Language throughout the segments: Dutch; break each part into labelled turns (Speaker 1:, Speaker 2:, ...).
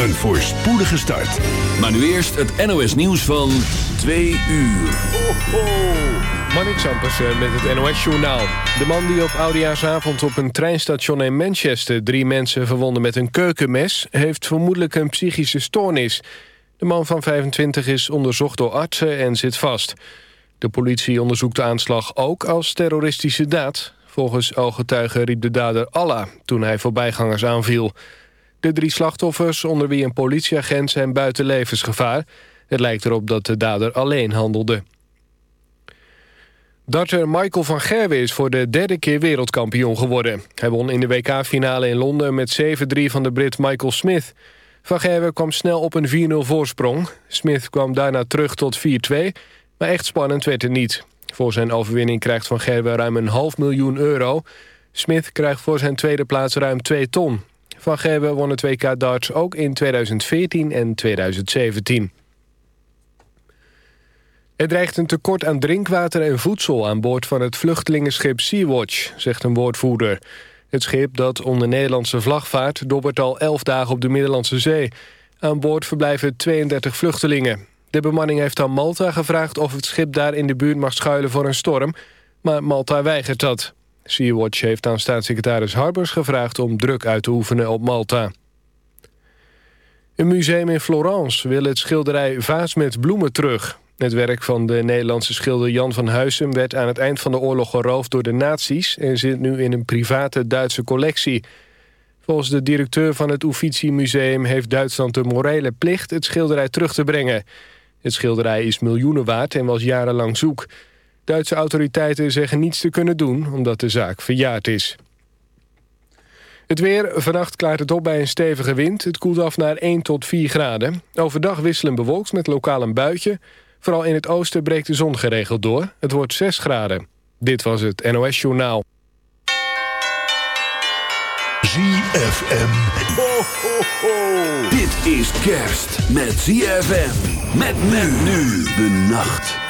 Speaker 1: Een voorspoedige start.
Speaker 2: Maar nu eerst het NOS nieuws van 2 uur.
Speaker 3: Ho, ho. Marnik Sampersen met het NOS-journaal. De man die op Oudejaarsavond op een treinstation in Manchester... drie mensen verwonde met een keukenmes... heeft vermoedelijk een psychische stoornis. De man van 25 is onderzocht door artsen en zit vast. De politie onderzoekt de aanslag ook als terroristische daad. Volgens ooggetuigen riep de dader Allah toen hij voorbijgangers aanviel... De drie slachtoffers, onder wie een politieagent, zijn buiten levensgevaar. Het lijkt erop dat de dader alleen handelde. Darter Michael van Gerwen is voor de derde keer wereldkampioen geworden. Hij won in de WK-finale in Londen met 7-3 van de Brit Michael Smith. Van Gerwen kwam snel op een 4-0 voorsprong. Smith kwam daarna terug tot 4-2, maar echt spannend werd het niet. Voor zijn overwinning krijgt Van Gerwen ruim een half miljoen euro. Smith krijgt voor zijn tweede plaats ruim 2 ton. Van Gerwen won het WK darts ook in 2014 en 2017. Er dreigt een tekort aan drinkwater en voedsel aan boord van het vluchtelingenschip Sea-Watch, zegt een woordvoerder. Het schip dat onder Nederlandse vlag vaart dobbert al 11 dagen op de Middellandse Zee. Aan boord verblijven 32 vluchtelingen. De bemanning heeft aan Malta gevraagd of het schip daar in de buurt mag schuilen voor een storm, maar Malta weigert dat. Sea-Watch heeft aan staatssecretaris Harbers gevraagd om druk uit te oefenen op Malta. Een museum in Florence wil het schilderij Vaas met bloemen terug. Het werk van de Nederlandse schilder Jan van Huysum... werd aan het eind van de oorlog geroofd door de nazi's... en zit nu in een private Duitse collectie. Volgens de directeur van het Uffizi Museum... heeft Duitsland de morele plicht het schilderij terug te brengen. Het schilderij is miljoenen waard en was jarenlang zoek... Duitse autoriteiten zeggen niets te kunnen doen omdat de zaak verjaard is. Het weer, vannacht klaart het op bij een stevige wind. Het koelt af naar 1 tot 4 graden. Overdag wisselen bewolkt met lokaal een buitje. Vooral in het oosten breekt de zon geregeld door. Het wordt 6 graden. Dit was het NOS Journaal.
Speaker 1: ZFM.
Speaker 2: Ho. Dit is kerst met ZFM. Met men nu de nacht.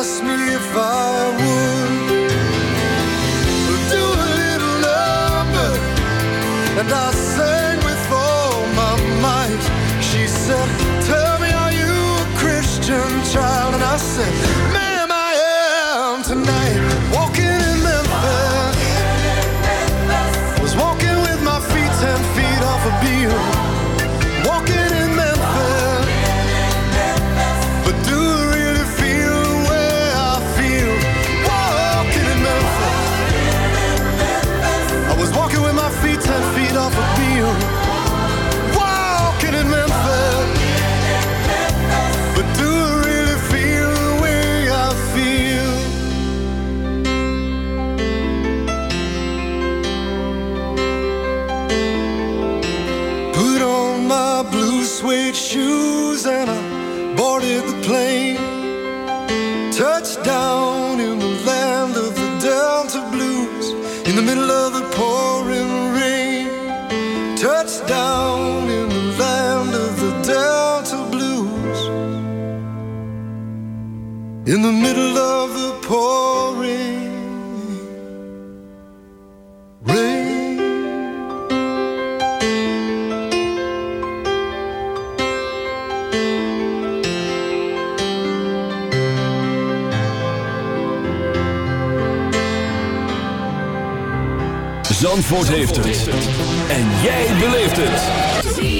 Speaker 4: Ask me if I would. pouring rain.
Speaker 2: Zandvoort heeft het. En jij beleeft het.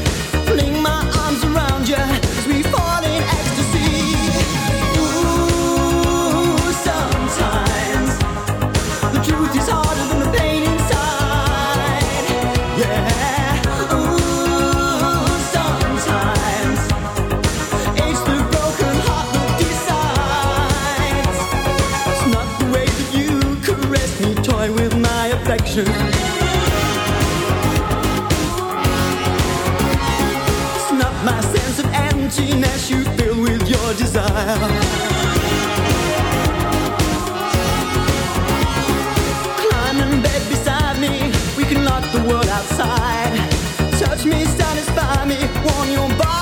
Speaker 5: touch me, satisfy me, warm your body.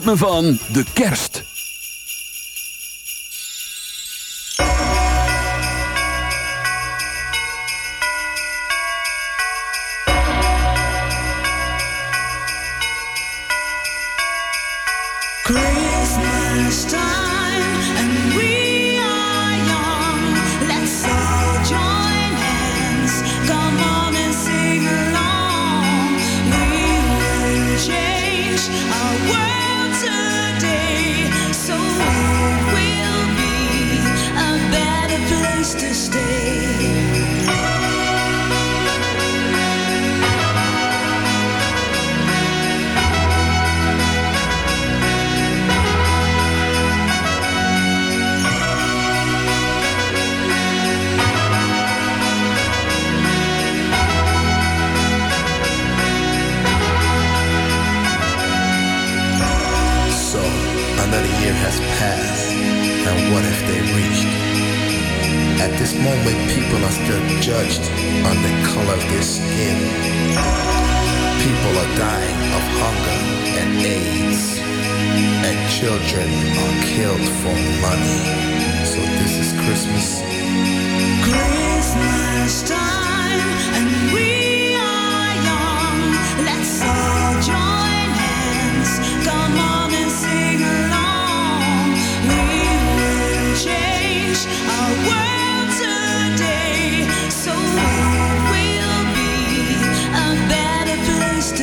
Speaker 2: ritme van de kerst.
Speaker 6: they reached. At this moment, people are still judged on the color of their skin. People are dying of hunger and AIDS, and children are killed for money. So this is Christmas.
Speaker 7: Christmas time, and we are young. Let's all join hands. Come on and sing along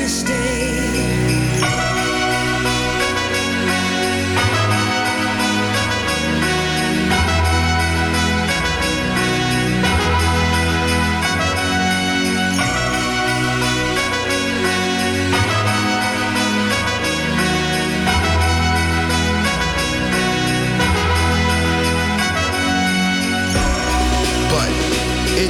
Speaker 7: stay.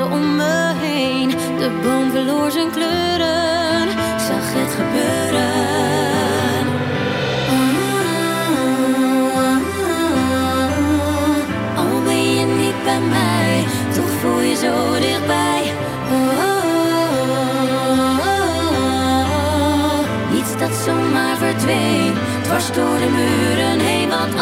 Speaker 8: Om me heen. De boom verloor zijn kleuren, zag het gebeuren. Niet bij mij, toch voel je zo dichtbij. Niets dat zomaar verdween, dwars door de muren heen, want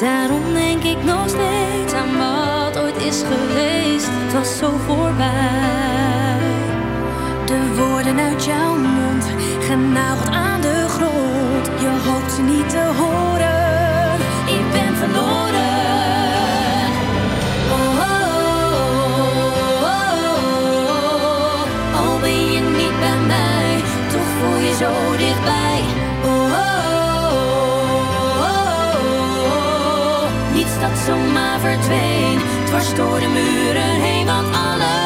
Speaker 8: Daarom denk ik nog steeds aan wat ooit is geweest. Het was zo voorbij. De woorden uit jouw mond, genageld aan de grond. Je hoopt ze niet te horen. Verdween, dwars door de muren heen, want alles,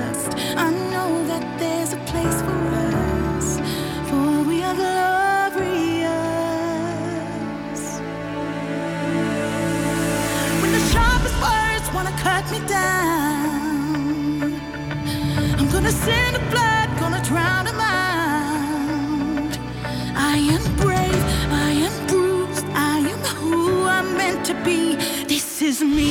Speaker 7: dust. I know that there's a place for us, for we are glorious. When the sharpest words wanna cut me down, I'm gonna send a blood, gonna drown a mind. I am brave, I am bruised, I am who I'm meant to be. This is me.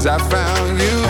Speaker 9: Cause I found you.